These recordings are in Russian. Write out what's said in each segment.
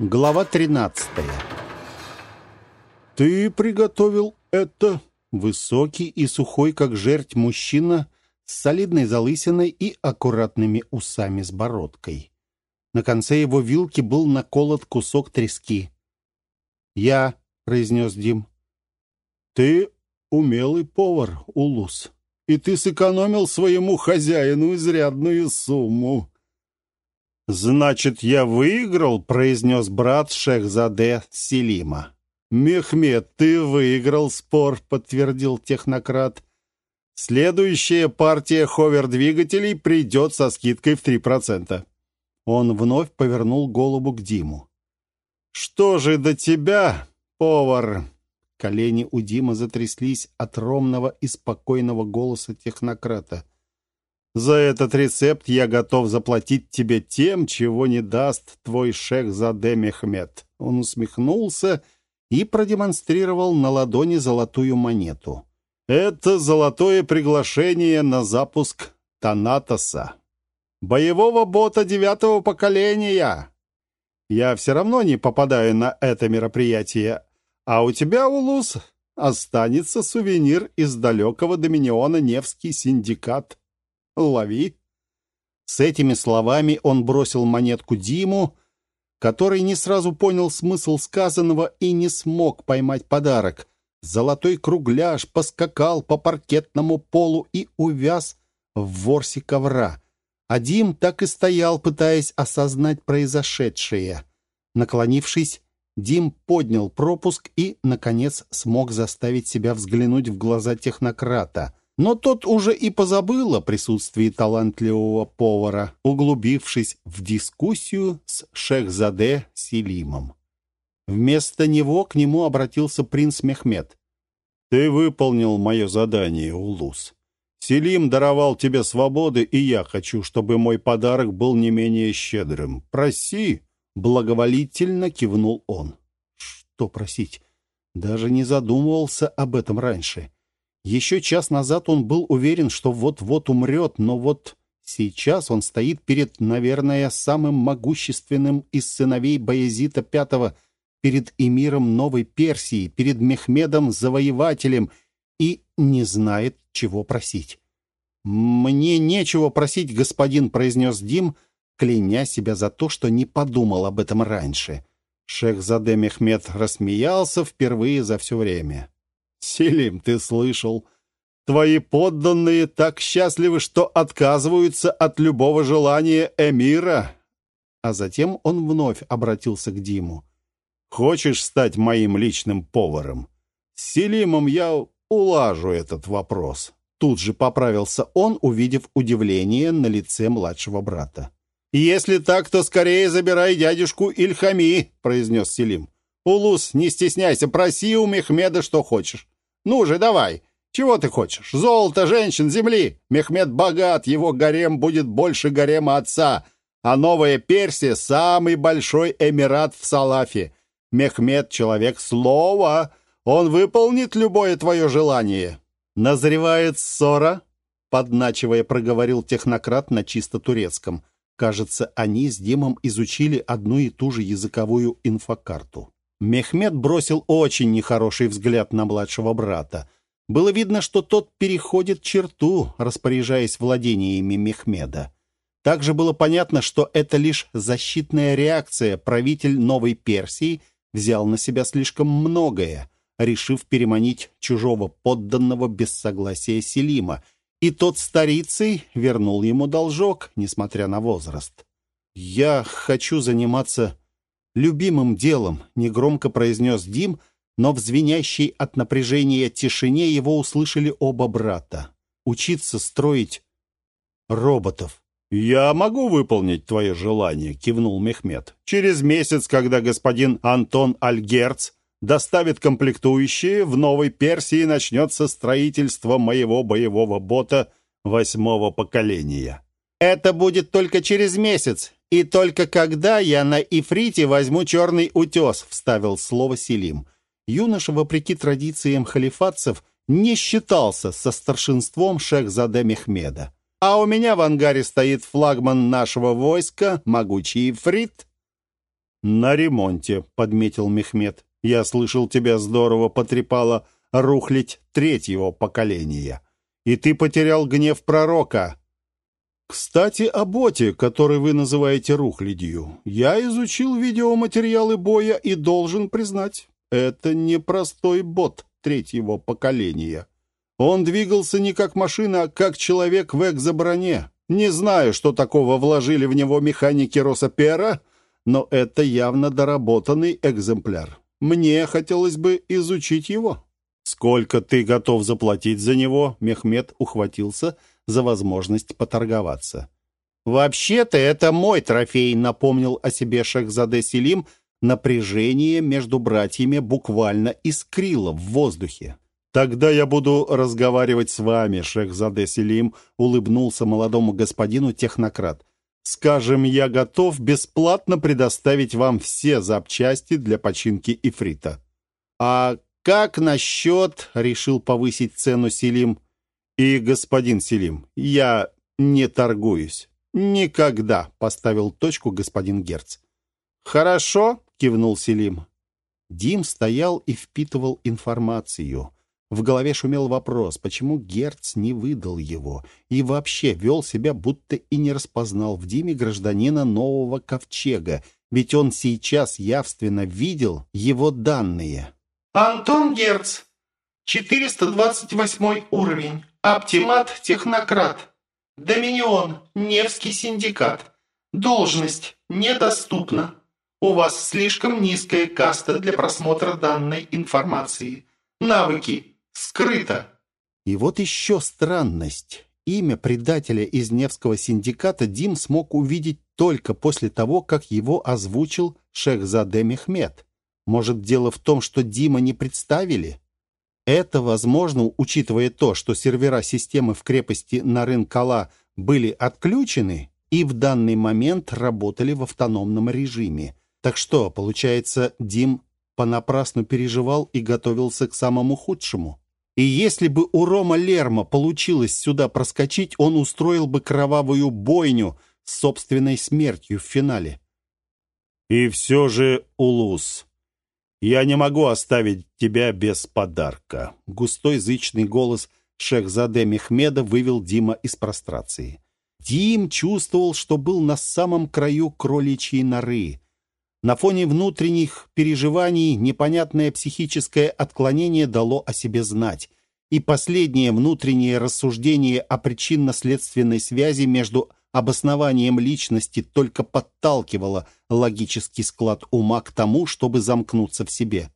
Глава 13 «Ты приготовил это?» Высокий и сухой, как жерть, мужчина с солидной залысиной и аккуратными усами с бородкой. На конце его вилки был наколот кусок трески. «Я», — произнес Дим. «Ты умелый повар, Улус, и ты сэкономил своему хозяину изрядную сумму». «Значит, я выиграл?» — произнес брат Шехзаде Селима. «Мехмед, ты выиграл спор», — подтвердил технократ. «Следующая партия ховер-двигателей придет со скидкой в 3%. Он вновь повернул голову к Диму. «Что же до тебя, повар?» Колени у Димы затряслись от ровного и спокойного голоса технократа. За этот рецепт я готов заплатить тебе тем, чего не даст твой шех Заде Мехмед». Он усмехнулся и продемонстрировал на ладони золотую монету. «Это золотое приглашение на запуск Танатоса, боевого бота девятого поколения. Я все равно не попадаю на это мероприятие, а у тебя, Улус, останется сувенир из далекого доминиона Невский синдикат». Лови!» С этими словами он бросил монетку Диму, который не сразу понял смысл сказанного и не смог поймать подарок. Золотой кругляш поскакал по паркетному полу и увяз в ворсе ковра. А Дим так и стоял, пытаясь осознать произошедшее. Наклонившись, Дим поднял пропуск и, наконец, смог заставить себя взглянуть в глаза технократа. Но тот уже и позабыл о присутствии талантливого повара, углубившись в дискуссию с Шехзаде Селимом. Вместо него к нему обратился принц Мехмед. «Ты выполнил мое задание, Улус. Селим даровал тебе свободы, и я хочу, чтобы мой подарок был не менее щедрым. Проси!» Благоволительно кивнул он. «Что просить?» Даже не задумывался об этом раньше. Еще час назад он был уверен, что вот-вот умрет, но вот сейчас он стоит перед, наверное, самым могущественным из сыновей Баязита V, перед эмиром Новой Персии, перед Мехмедом Завоевателем и не знает, чего просить. «Мне нечего просить, господин», — произнес Дим, кляня себя за то, что не подумал об этом раньше. Шехзаде Мехмед рассмеялся впервые за все время. Селим, ты слышал? Твои подданные так счастливы, что отказываются от любого желания эмира. А затем он вновь обратился к Диму. Хочешь стать моим личным поваром? С Селимом я улажу этот вопрос. Тут же поправился он, увидев удивление на лице младшего брата. «Если так, то скорее забирай дядюшку Ильхами», — произнес Селим. «Улус, не стесняйся, проси у Мехмеда, что хочешь. Ну же, давай. Чего ты хочешь? Золото, женщин, земли. Мехмед богат, его гарем будет больше гарема отца. А Новая Персия — самый большой эмират в Салафе. Мехмед — человек слова. Он выполнит любое твое желание. Назревает ссора, подначивая, проговорил технократ на чисто турецком. Кажется, они с Димом изучили одну и ту же языковую инфокарту. Мехмед бросил очень нехороший взгляд на младшего брата. Было видно, что тот переходит черту, распоряжаясь владениями Мехмеда. Также было понятно, что это лишь защитная реакция. Правитель Новой Персии взял на себя слишком многое, решив переманить чужого подданного без согласия Селима, и тот старицей вернул ему должок, несмотря на возраст. «Я хочу заниматься любимым делом», — негромко произнес Дим, но в звенящей от напряжения тишине его услышали оба брата. «Учиться строить роботов». «Я могу выполнить твое желание», — кивнул Мехмед. «Через месяц, когда господин Антон Альгерц доставит комплектующие, в Новой Персии начнется строительство моего боевого бота восьмого поколения». «Это будет только через месяц, и только когда я на ифрите возьму черный утес», — вставил слово Селим. Юноша, вопреки традициям халифатцев, не считался со старшинством шехзаде Мехмеда. «А у меня в ангаре стоит флагман нашего войска, могучий ифрит». «На ремонте», — подметил Мехмед. «Я слышал, тебя здорово потрепало рухлить третьего поколения. И ты потерял гнев пророка». «Кстати, о боте, который вы называете рухлядью. Я изучил видеоматериалы боя и должен признать, это не простой бот третьего поколения. Он двигался не как машина, а как человек в экзоброне. Не знаю, что такого вложили в него механики Росапера, но это явно доработанный экземпляр. Мне хотелось бы изучить его. Сколько ты готов заплатить за него? Мехмед ухватился за возможность поторговаться. Вообще-то это мой трофей, напомнил о себе Шахзаде Селим. Напряжение между братьями буквально искрило в воздухе. «Тогда я буду разговаривать с вами, Шехзаде Селим», — улыбнулся молодому господину технократ. «Скажем, я готов бесплатно предоставить вам все запчасти для починки ифрита». «А как насчет...» — решил повысить цену Селим. «И, господин Селим, я не торгуюсь. Никогда», — поставил точку господин Герц. «Хорошо», — кивнул Селим. Дим стоял и впитывал информацию. В голове шумел вопрос, почему Герц не выдал его и вообще вел себя, будто и не распознал в Диме гражданина нового ковчега, ведь он сейчас явственно видел его данные. «Антон Герц, 428 уровень, оптимат технократ, доминион, Невский синдикат, должность недоступна. У вас слишком низкая каста для просмотра данной информации. Навыки Скрыто. И вот еще странность. Имя предателя из Невского синдиката Дим смог увидеть только после того, как его озвучил Шехзаде Мехмед. Может, дело в том, что Дима не представили? Это возможно, учитывая то, что сервера системы в крепости Нарын-Кала были отключены и в данный момент работали в автономном режиме. Так что, получается, Дим понапрасну переживал и готовился к самому худшему? И если бы у Рома Лерма получилось сюда проскочить, он устроил бы кровавую бойню с собственной смертью в финале. И все же, Улус, я не могу оставить тебя без подарка. Густой зычный голос Шехзаде Мехмеда вывел Дима из прострации. Дим чувствовал, что был на самом краю кроличьей норы. На фоне внутренних переживаний непонятное психическое отклонение дало о себе знать, и последнее внутреннее рассуждение о причинно-следственной связи между обоснованием личности только подталкивало логический склад ума к тому, чтобы замкнуться в себе.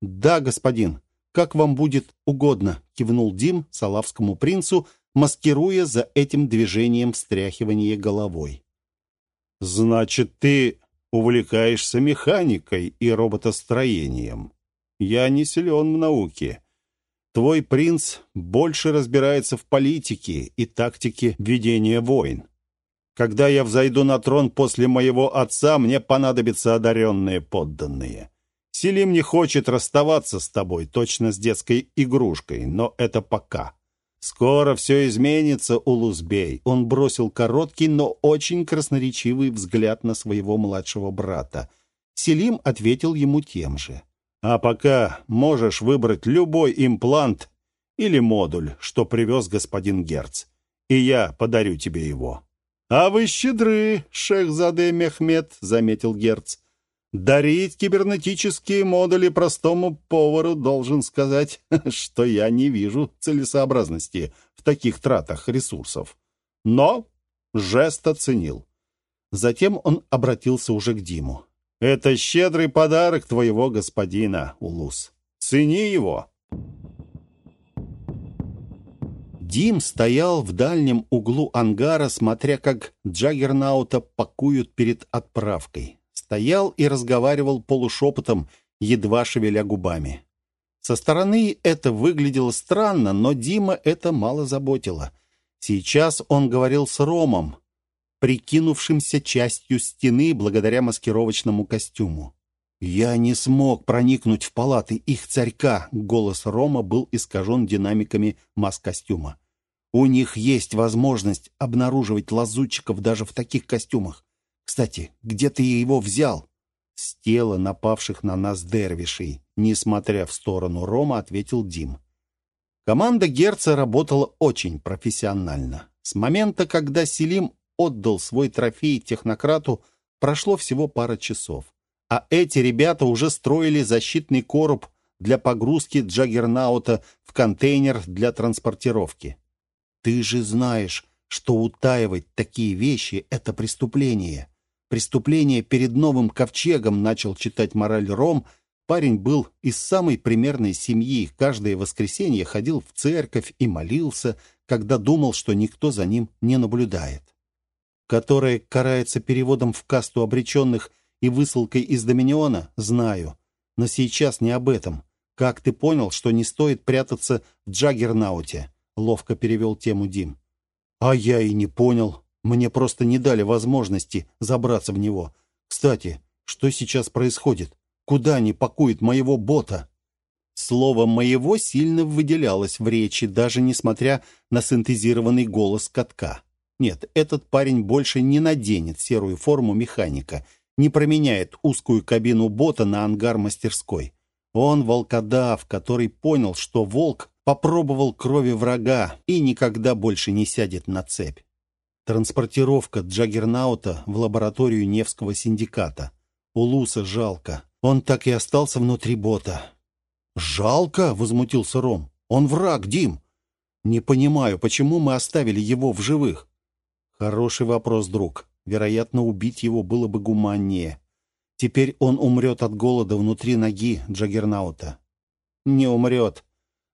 «Да, господин, как вам будет угодно», — кивнул Дим салавскому принцу, маскируя за этим движением встряхивания головой. «Значит, ты увлекаешься механикой и роботостроением. Я не силен в науке. Твой принц больше разбирается в политике и тактике ведения войн. Когда я взойду на трон после моего отца, мне понадобятся одаренные подданные. Селим не хочет расставаться с тобой, точно с детской игрушкой, но это пока. Скоро все изменится, Улузбей. Он бросил короткий, но очень красноречивый взгляд на своего младшего брата. Селим ответил ему тем же. А пока можешь выбрать любой имплант или модуль, что привез господин Герц, и я подарю тебе его». «А вы щедры, шехзаде Мехмед», — заметил Герц. Дарить кибернетические модули простому повару должен сказать, что я не вижу целесообразности в таких тратах ресурсов. Но жест оценил. Затем он обратился уже к Диму. «Это щедрый подарок твоего господина, Улус. Цени его!» Дим стоял в дальнем углу ангара, смотря как Джаггернаута пакуют перед отправкой стоял и разговаривал полушепотом, едва шевеля губами. Со стороны это выглядело странно, но Дима это мало заботило. Сейчас он говорил с Ромом, прикинувшимся частью стены благодаря маскировочному костюму. «Я не смог проникнуть в палаты их царька», — голос Рома был искажен динамиками маск-костюма. «У них есть возможность обнаруживать лазутчиков даже в таких костюмах. Кстати, где ты его взял? с тела напавших на нас дервишей, несмотря в сторону Рома, ответил Дим. Команда Герца работала очень профессионально. С момента, когда Селим отдал свой трофей технократу, прошло всего пара часов. А эти ребята уже строили защитный короб для погрузки Джаггернаута в контейнер для транспортировки. Ты же знаешь, что утаивать такие вещи — это преступление. Преступление перед новым ковчегом начал читать мораль Ром. Парень был из самой примерной семьи, каждое воскресенье ходил в церковь и молился, когда думал, что никто за ним не наблюдает. Которое карается переводом в касту обреченных и высылкой из Доминиона, знаю. Но сейчас не об этом. Как ты понял, что не стоит прятаться в Джаггернауте? Ловко перевел тему Дим. А я и не понял. Мне просто не дали возможности забраться в него. Кстати, что сейчас происходит? Куда они пакуют моего бота? Слово «моего» сильно выделялось в речи, даже несмотря на синтезированный голос катка. Нет, этот парень больше не наденет серую форму механика, не променяет узкую кабину бота на ангар мастерской. Он волкодав, который понял, что волк попробовал крови врага и никогда больше не сядет на цепь. Транспортировка Джаггернаута в лабораторию Невского синдиката. Улуса жалко. Он так и остался внутри бота. «Жалко?» — возмутился Ром. «Он враг, Дим!» «Не понимаю, почему мы оставили его в живых?» «Хороший вопрос, друг. Вероятно, убить его было бы гуманнее. Теперь он умрет от голода внутри ноги Джаггернаута». «Не умрет.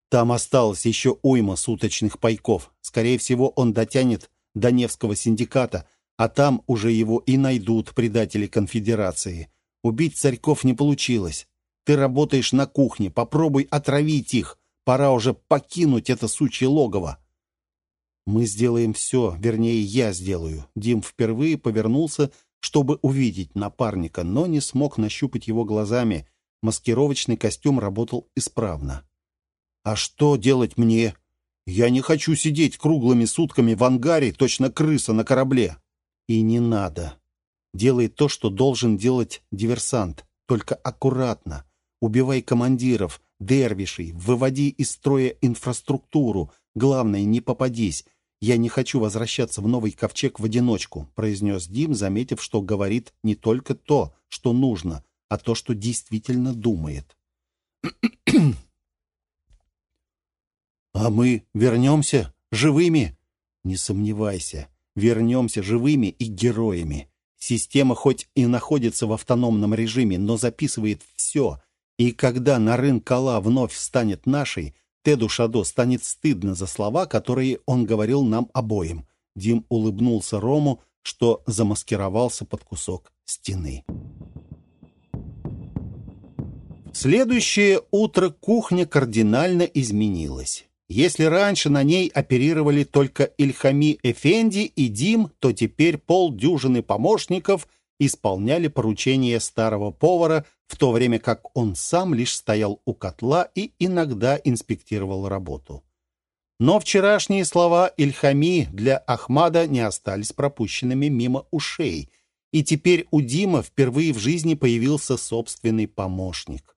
Там осталось еще уйма суточных пайков. Скорее всего, он дотянет до Невского синдиката, а там уже его и найдут предатели конфедерации. Убить царьков не получилось. Ты работаешь на кухне, попробуй отравить их. Пора уже покинуть это сучье логово. Мы сделаем все, вернее, я сделаю. Дим впервые повернулся, чтобы увидеть напарника, но не смог нащупать его глазами. Маскировочный костюм работал исправно. А что делать мне? Я не хочу сидеть круглыми сутками в ангаре, точно крыса на корабле. И не надо. Делай то, что должен делать диверсант, только аккуратно. Убивай командиров, дервишей, выводи из строя инфраструктуру. Главное, не попадись. Я не хочу возвращаться в новый ковчег в одиночку, произнес Дим, заметив, что говорит не только то, что нужно, а то, что действительно думает. «А мы вернемся живыми?» «Не сомневайся, вернемся живыми и героями. Система хоть и находится в автономном режиме, но записывает все. И когда Нарын Кала вновь станет нашей, Теду Шадо станет стыдно за слова, которые он говорил нам обоим». Дим улыбнулся Рому, что замаскировался под кусок стены. Следующее утро кухня кардинально изменилась. Если раньше на ней оперировали только Ильхами Эфенди и Дим, то теперь полдюжины помощников исполняли поручения старого повара, в то время как он сам лишь стоял у котла и иногда инспектировал работу. Но вчерашние слова Ильхами для Ахмада не остались пропущенными мимо ушей, и теперь у Дима впервые в жизни появился собственный помощник.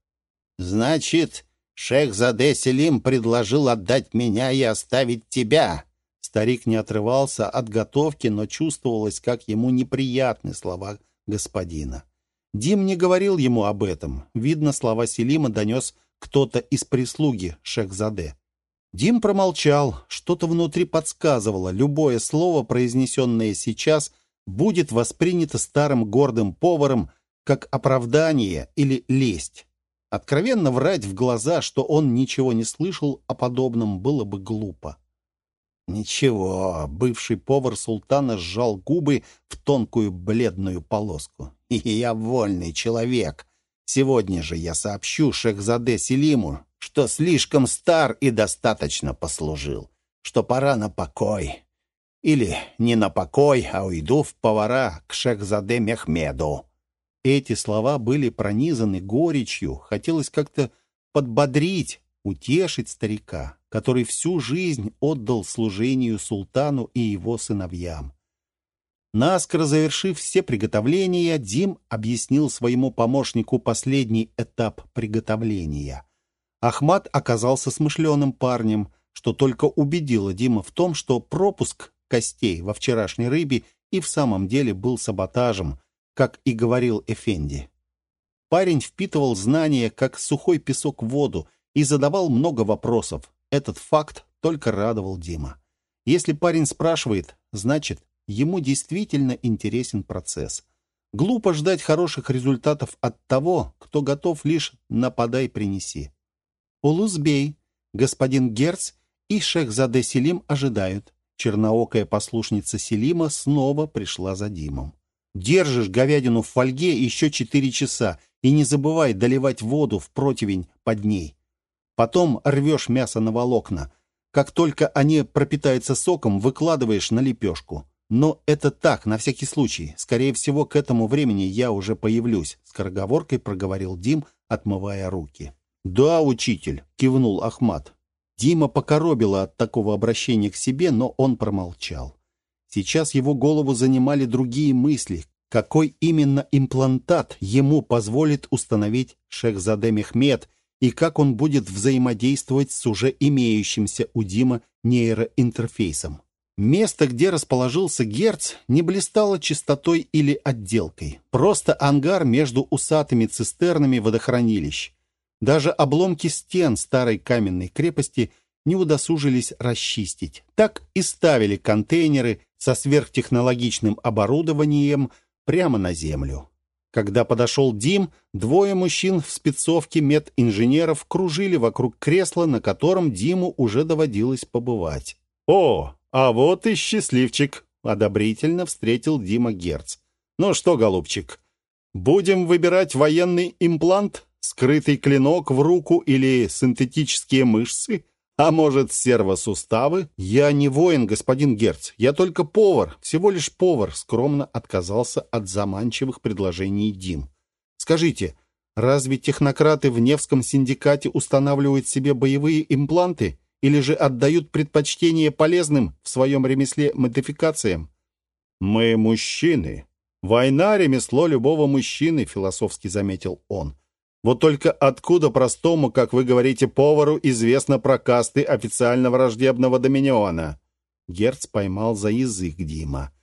«Значит, Шейх Заде Селим предложил отдать меня и оставить тебя». Старик не отрывался от готовки, но чувствовалось, как ему неприятны слова господина. Дим не говорил ему об этом. Видно, слова Селима донес кто-то из прислуги Шехзаде. Дим промолчал. Что-то внутри подсказывало. Любое слово, произнесенное сейчас, будет воспринято старым гордым поваром как оправдание или лесть. Откровенно врать в глаза, что он ничего не слышал о подобном, было бы глупо. Ничего, бывший повар султана сжал губы в тонкую бледную полоску. И я вольный человек. Сегодня же я сообщу Шехзаде Селиму, что слишком стар и достаточно послужил, что пора на покой. Или не на покой, а уйду в повара к Шехзаде Мехмеду. Эти слова были пронизаны горечью. Хотелось как-то подбодрить, утешить старика, который всю жизнь отдал служению султану и его сыновьям. Наскоро завершив все приготовления, Дим объяснил своему помощнику последний этап приготовления. Ахмат оказался смышленым парнем, что только убедило Дима в том, что пропуск костей во вчерашней рыбе и в самом деле был саботажем, как и говорил Эфенди. Парень впитывал знания, как сухой песок в воду, и задавал много вопросов. Этот факт только радовал Дима. Если парень спрашивает, значит, ему действительно интересен процесс. Глупо ждать хороших результатов от того, кто готов лишь «нападай, принеси». Улузбей, господин Герц и Шехзаде Селим ожидают. Черноокая послушница Селима снова пришла за Димом. Держишь говядину в фольге еще четыре часа и не забывай доливать воду в противень под ней. Потом рвешь мясо на волокна. Как только они пропитаются соком, выкладываешь на лепешку. Но это так, на всякий случай. Скорее всего, к этому времени я уже появлюсь, скороговоркой проговорил Дим, отмывая руки. Да, учитель, кивнул Ахмат. Дима покоробило от такого обращения к себе, но он промолчал. Сейчас его голову занимали другие мысли. Какой именно имплантат ему позволит установить Шехзаде Мехмед и как он будет взаимодействовать с уже имеющимся у Дима нейроинтерфейсом? Место, где расположился Герц, не блистало чистотой или отделкой. Просто ангар между усатыми цистернами водохранилищ. Даже обломки стен старой каменной крепости не удосужились расчистить. Так и ставили контейнеры со сверхтехнологичным оборудованием прямо на землю. Когда подошел Дим, двое мужчин в спецовке мединженеров кружили вокруг кресла, на котором Диму уже доводилось побывать. «О, а вот и счастливчик!» — одобрительно встретил Дима Герц. «Ну что, голубчик, будем выбирать военный имплант?» Скрытый клинок в руку или синтетические мышцы? А может, сервосуставы? Я не воин, господин Герц. Я только повар, всего лишь повар, скромно отказался от заманчивых предложений Дим. Скажите, разве технократы в Невском синдикате устанавливают себе боевые импланты или же отдают предпочтение полезным в своем ремесле модификациям? Мы мужчины. Война — ремесло любого мужчины, философски заметил он. Вот только откуда простому, как вы говорите, повару известно про касты официально враждебного доминиона?» Герц поймал за язык Дима.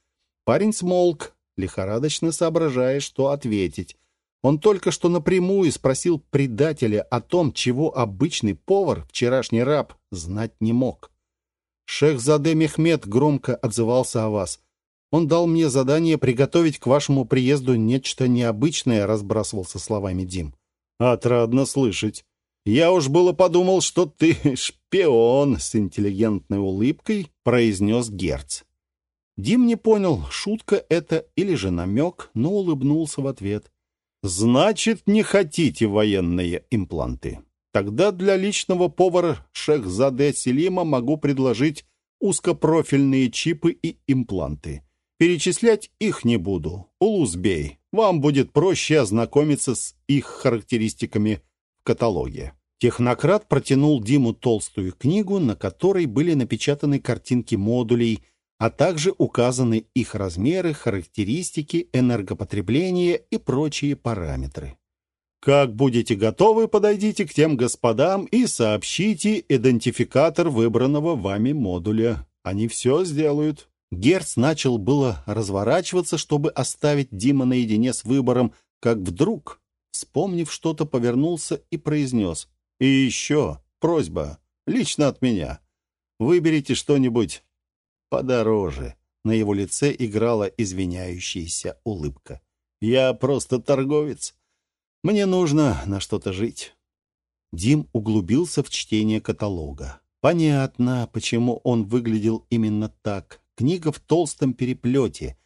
Парень смолк, лихорадочно соображая, что ответить. Он только что напрямую спросил предателя о том, чего обычный повар, вчерашний раб, знать не мог. «Шех Заде Мехмед громко отзывался о вас. Он дал мне задание приготовить к вашему приезду нечто необычное», разбрасывался словами Дим. Отрадно слышать. Я уж было подумал, что ты шпион, с интеллигентной улыбкой произнес Герц. Дим не понял, шутка это или же намек, но улыбнулся в ответ. «Значит, не хотите военные импланты. Тогда для личного повара Шехзаде Селима могу предложить узкопрофильные чипы и импланты. Перечислять их не буду. Улузбей, вам будет проще ознакомиться с их характеристиками в каталоге. Технократ протянул Диму толстую книгу, на которой были напечатаны картинки модулей, а также указаны их размеры, характеристики, энергопотребление и прочие параметры. Как будете готовы, подойдите к тем господам и сообщите идентификатор выбранного вами модуля. Они все сделают. Герц начал было разворачиваться, чтобы оставить Дима наедине с выбором, как вдруг, вспомнив что-то, повернулся и произнес. «И еще просьба, лично от меня. Выберите что-нибудь подороже». На его лице играла извиняющаяся улыбка. «Я просто торговец. Мне нужно на что-то жить». Дим углубился в чтение каталога. Понятно, почему он выглядел именно так. Книга в толстом переплете.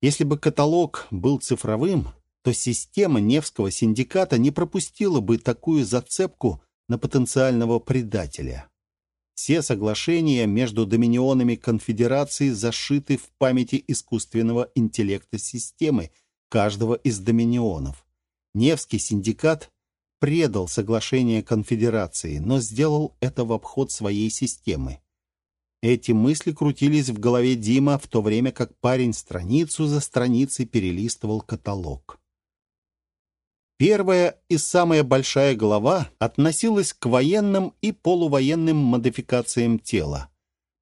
Если бы каталог был цифровым, то система Невского синдиката не пропустила бы такую зацепку на потенциального предателя. Все соглашения между доминионами конфедерации зашиты в памяти искусственного интеллекта системы каждого из доминионов. Невский синдикат предал соглашение конфедерации, но сделал это в обход своей системы. Эти мысли крутились в голове Дима, в то время как парень страницу за страницей перелистывал каталог. Первая и самая большая глава относилась к военным и полувоенным модификациям тела.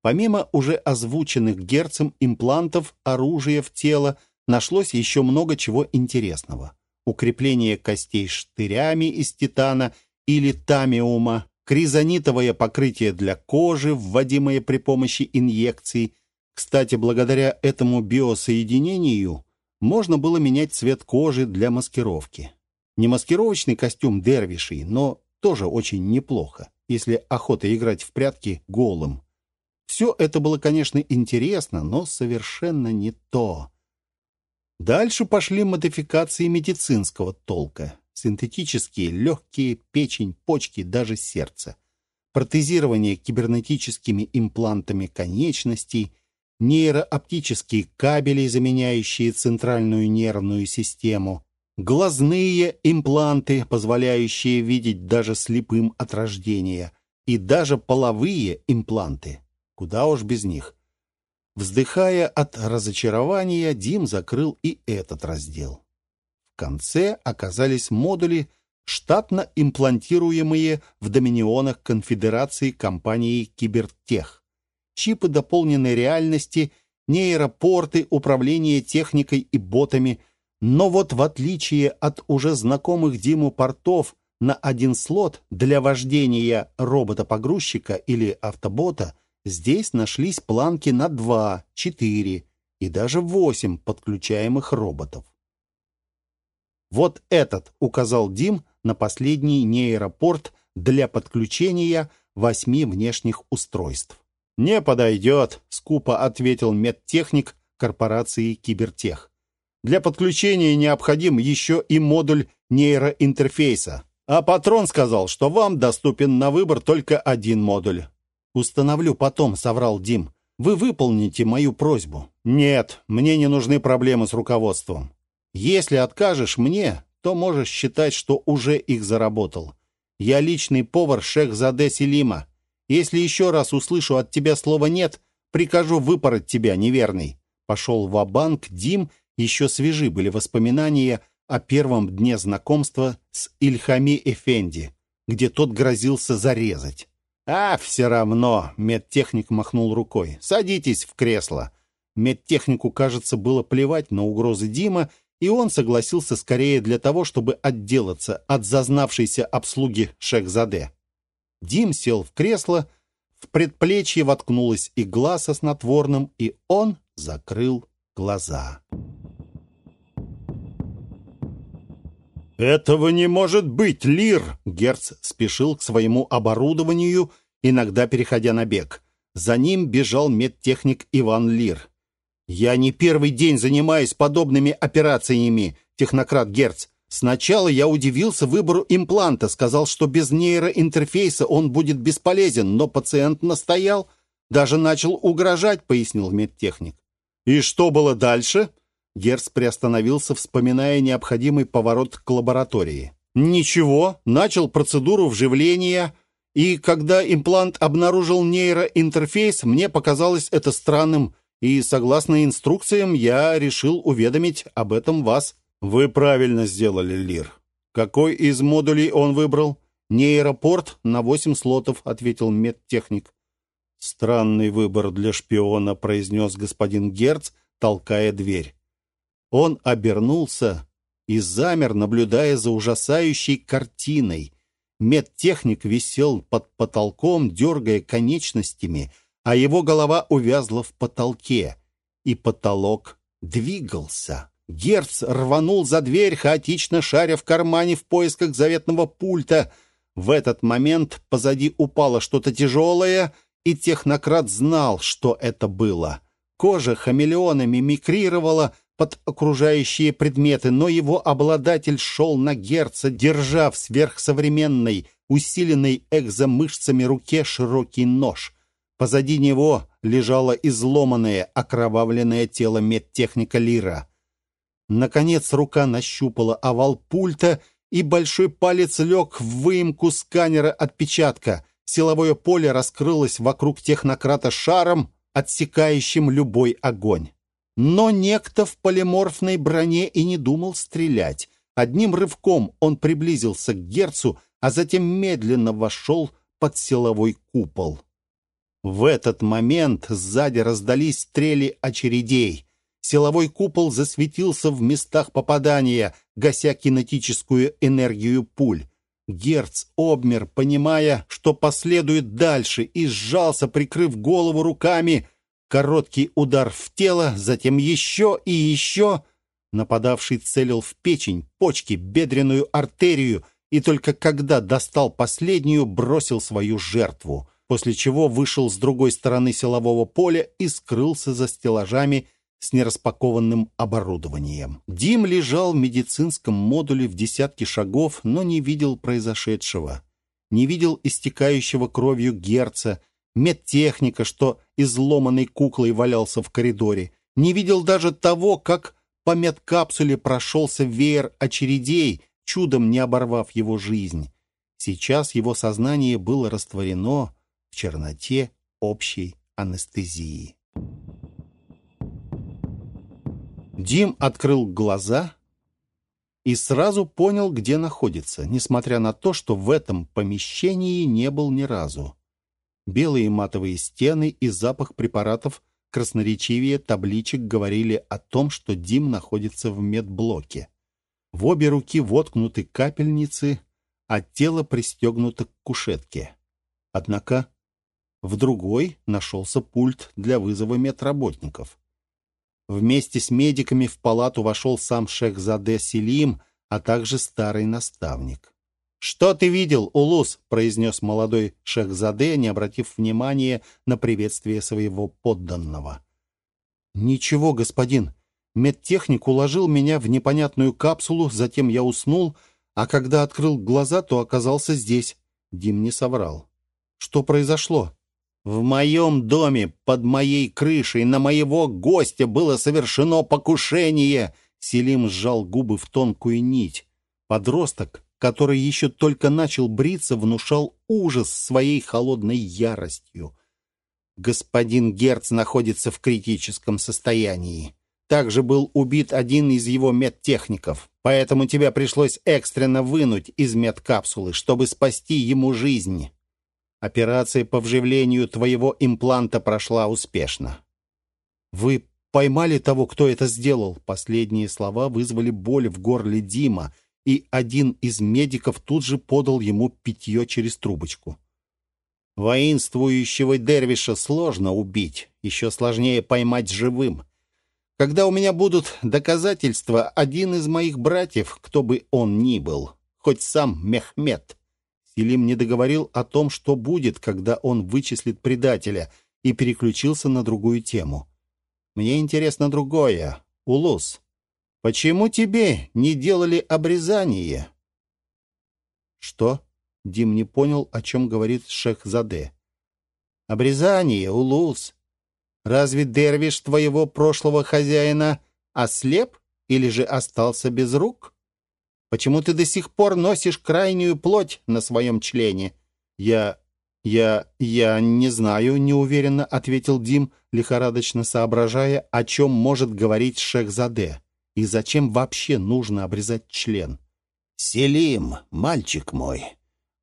Помимо уже озвученных герцем имплантов оружия в тело, нашлось еще много чего интересного. Укрепление костей штырями из титана или тамиума, кризонитовое покрытие для кожи, вводимое при помощи инъекций. Кстати, благодаря этому биосоединению можно было менять цвет кожи для маскировки. Не маскировочный костюм дервишей, но тоже очень неплохо, если охота играть в прятки голым. Все это было, конечно, интересно, но совершенно не то. Дальше пошли модификации медицинского толка. Синтетические, легкие, печень, почки, даже сердце. Протезирование кибернетическими имплантами конечностей, нейрооптические кабели, заменяющие центральную нервную систему, глазные импланты, позволяющие видеть даже слепым от рождения, и даже половые импланты. Куда уж без них. Вздыхая от разочарования, Дим закрыл и этот раздел. Конце оказались модули, штатно имплантируемые в доминионах конфедерации компании Кибертех. Чипы дополненной реальности, нейропорты, управление техникой и ботами – но вот в отличие от уже знакомых Диму портов на один слот для вождения робота-погрузчика или автобота, здесь нашлись планки на два, четыре и даже восемь подключаемых роботов. Вот этот указал Дим на последний нейропорт для подключения восьми внешних устройств. «Не подойдет», — скупо ответил медтехник корпорации «Кибертех». Для подключения необходим еще и модуль нейроинтерфейса. А патрон сказал, что вам доступен на выбор только один модуль. «Установлю потом», — соврал Дим. «Вы выполните мою просьбу». «Нет, мне не нужны проблемы с руководством. Если откажешь мне, то можешь считать, что уже их заработал. Я личный повар Шехзаде Селима. Если еще раз услышу от тебя слово «нет», прикажу выпороть тебя, неверный». Пошел в банк Дим еще свежи были воспоминания о первом дне знакомства с Ильхами Эфенди, где тот грозился зарезать. «А, все равно!» — медтехник махнул рукой. «Садитесь в кресло!» Медтехнику, кажется, было плевать на угрозы Дима, и он согласился скорее для того, чтобы отделаться от зазнавшейся обслуги Шехзаде. Дим сел в кресло, в предплечье воткнулась игла со снотворным, и он закрыл глаза. «Этого не может быть, Лир!» Герц спешил к своему оборудованию, иногда переходя на бег. За ним бежал медтехник Иван Лир. «Я не первый день занимаюсь подобными операциями, технократ Герц. Сначала я удивился выбору импланта, сказал, что без нейроинтерфейса он будет бесполезен, но пациент настоял, даже начал угрожать», — пояснил медтехник. «И что было дальше?» Герц приостановился, вспоминая необходимый поворот к лаборатории. «Ничего, начал процедуру вживления, и когда имплант обнаружил нейроинтерфейс, мне показалось это странным, и, согласно инструкциям, я решил уведомить об этом вас». «Вы правильно сделали, Лир. Какой из модулей он выбрал?» «Нейропорт на восемь слотов», — ответил медтехник. «Странный выбор для шпиона», — произнес господин Герц, толкая дверь. Он обернулся и замер, наблюдая за ужасающей картиной. Медтехник висел под потолком, дергая конечностями, а его голова увязла в потолке, и потолок двигался. Герц рванул за дверь, хаотично шаря в кармане в поисках заветного пульта. В этот момент позади упало что-то тяжелое, и технократ знал, что это было. Кожа хамелеона мимикрировала, под окружающие предметы, но его обладатель шел на герца, держа в сверхсовременной, усиленной экзомышцами руке широкий нож. Позади него лежало изломанное, окровавленное тело медтехника Лира. Наконец рука нащупала овал пульта, и большой палец лег в выемку сканера отпечатка. силовое поле раскрылось вокруг технократа шаром, отсекающим любой огонь. Но некто в полиморфной броне и не думал стрелять. Одним рывком он приблизился к Герцу, а затем медленно вошел под силовой купол. В этот момент сзади раздались стрели очередей. Силовой купол засветился в местах попадания, гася кинетическую энергию пуль. Герц обмер, понимая, что последует дальше, и сжался, прикрыв голову руками. Короткий удар в тело, затем еще и еще. Нападавший целил в печень, почки, бедренную артерию, и только когда достал последнюю, бросил свою жертву, после чего вышел с другой стороны силового поля и скрылся за стеллажами с нераспакованным оборудованием. Дим лежал в медицинском модуле в десятке шагов, но не видел произошедшего. Не видел истекающего кровью герца, медтехника, что изломанной куклой валялся в коридоре. Не видел даже того, как по медкапсуле прошелся веер очередей, чудом не оборвав его жизнь. Сейчас его сознание было растворено в черноте общей анестезии. Дим открыл глаза и сразу понял, где находится, несмотря на то, что в этом помещении не был ни разу. Белые матовые стены и запах препаратов красноречивее табличек говорили о том, что Дим находится в медблоке. В обе руки воткнуты капельницы, а тело пристегнуто к кушетке. Однако в другой нашелся пульт для вызова медработников. Вместе с медиками в палату вошел сам Шехзаде Селим, а также старый наставник. «Что ты видел, Улус?» — произнес молодой Шехзаде, не обратив внимания на приветствие своего подданного. «Ничего, господин. Медтехник уложил меня в непонятную капсулу, затем я уснул, а когда открыл глаза, то оказался здесь». Дим не соврал. «Что произошло?» В моем доме, под моей крышей, на моего гостя было совершено покушение. Селим сжал губы в тонкую нить. Подросток, который еще только начал бриться, внушал ужас своей холодной яростью. Господин Герц находится в критическом состоянии. Также был убит один из его медтехников, поэтому тебя пришлось экстренно вынуть из медкапсулы, чтобы спасти ему жизнь. Операция по вживлению твоего импланта прошла успешно. Вы поймали того, кто это сделал? Последние слова вызвали боль в горле Дима, и один из медиков тут же подал ему питье через трубочку. Воинствующего дервиша сложно убить, еще сложнее поймать живым. Когда у меня будут доказательства, один из моих братьев, кто бы он ни был, хоть сам Мехмед, Илим не договорил о том, что будет, когда он вычислит предателя, и переключился на другую тему. «Мне интересно другое. Улус, почему тебе не делали обрезание?» «Что?» — Дим не понял, о чем говорит Шехзаде. «Обрезание, Улус. Разве дервиш твоего прошлого хозяина ослеп или же остался без рук?» Почему ты до сих пор носишь крайнюю плоть на своем члене?» «Я... я... я не знаю», — неуверенно ответил Дим, лихорадочно соображая, о чем может говорить Шехзаде. «И зачем вообще нужно обрезать член?» «Селим, мальчик мой,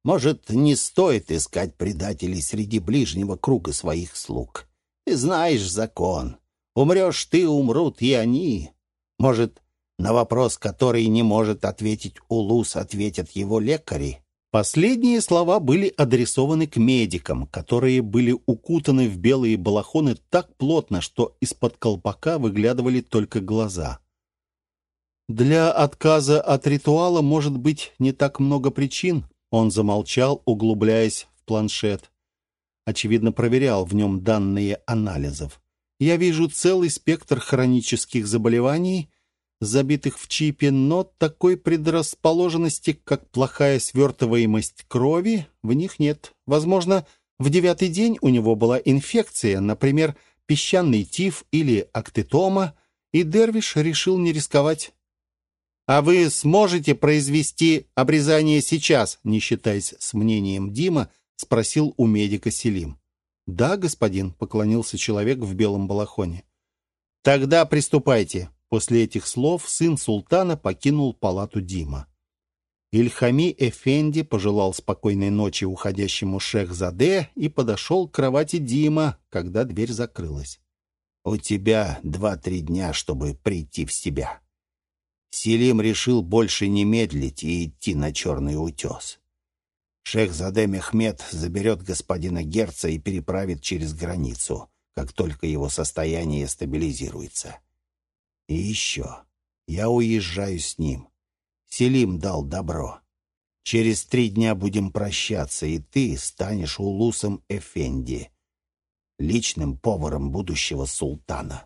может, не стоит искать предателей среди ближнего круга своих слуг. Ты знаешь закон. Умрешь ты, умрут и они. Может, на вопрос, который не может ответить Улус, ответят его лекари. Последние слова были адресованы к медикам, которые были укутаны в белые балахоны так плотно, что из-под колпака выглядывали только глаза. Для отказа от ритуала может быть не так много причин. Он замолчал, углубляясь в планшет. Очевидно, проверял в нем данные анализов. Я вижу целый спектр хронических заболеваний, забитых в чипе, но такой предрасположенности, как плохая свертываемость крови, в них нет. Возможно, в девятый день у него была инфекция, например, песчаный тиф или актетома, и Дервиш решил не рисковать. «А вы сможете произвести обрезание сейчас?» Не считаясь с мнением Дима, — спросил у медика Селим. «Да, господин», — поклонился человек в белом балахоне. «Тогда приступайте». После этих слов сын султана покинул палату Дима. Ильхами Эфенди пожелал спокойной ночи уходящему шех-заде и подошел к кровати Дима, когда дверь закрылась. «У тебя два-три дня, чтобы прийти в себя». Селим решил больше не медлить и идти на черный утес. Шех Заде Мехмед заберет господина Герца и переправит через границу, как только его состояние стабилизируется. И еще, я уезжаю с ним. Селим дал добро. Через три дня будем прощаться, и ты станешь улусом Эфенди, личным поваром будущего султана.